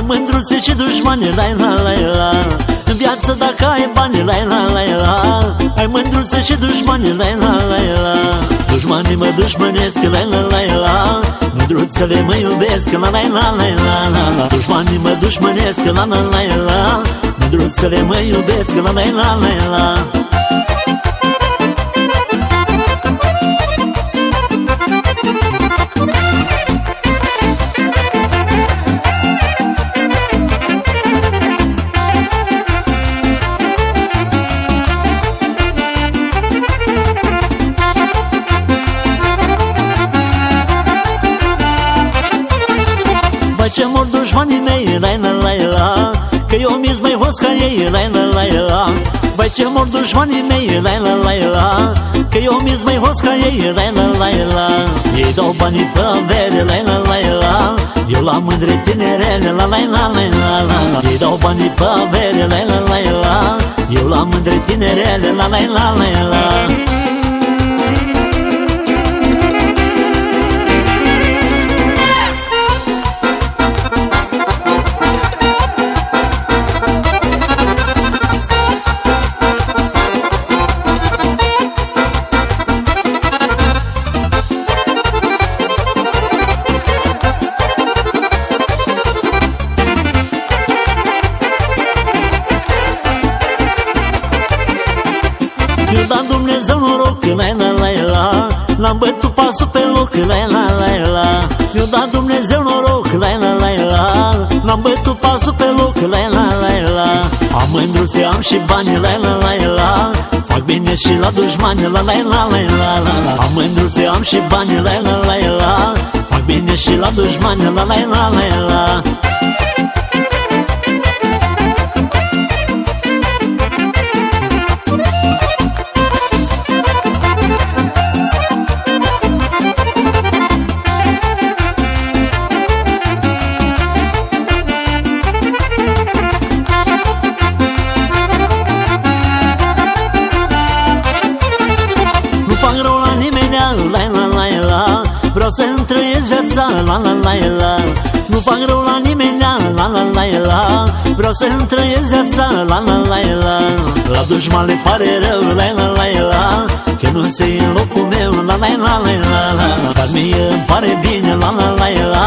mândruțe și dușmani, la la la la. În viață dacă ai bani, la la la la. Ai mândruțe și dușmani, la la la la. Dușmanii mă dușmănesc, la la la la. Mândruțele mă iubesc, la la la la la la. Dușmanii mă dușmănesc, la la la la. Mândruțele mă iubesc, la la la la la dușmanii mei, la la la la Că eu mi mai host ca ei, la la la la Bă, ce mor dușmanii mei, la la la la Că eu mi mai host ca ei, la la la la Ei dau banii pe vere, la la la la Eu la mândre tinerele, la la la la la Ei dau banii pe vere, la la la la Eu la mândre tinerele, la la la la la Eu dat Dumnezeu noroc, la la la la. L-am bătut pasul pe loc, la la la la. Eu dat Dumnezeu noroc, la la la la. L-am bătut pasul pe loc, la la la la. Am mândruțe, am și bani, la la la la. Fac bine și la dușmani, la la la la la. La Am mândruțe, am și bani, la la la la. Fac bine și la dușmani, la la la la la să-mi trăiesc viața, la la la la Nu fac rău la nimeni, la la la la Vreau să-mi trăiesc viața, la la la la La dușman le pare rău, la la la la Că nu se în locul meu, la la la la la Dar mie îmi pare bine, la la la la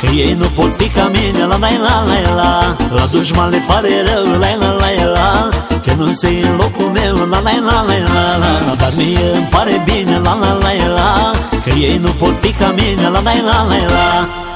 Că ei nu pot fi ca mine, la la la la la La dușman le pare rău, la la la la Că nu se în locul meu, la la la la la la Dar mie îmi pare bine, la la la la Că ei nu pot fi ca mine, la la la la la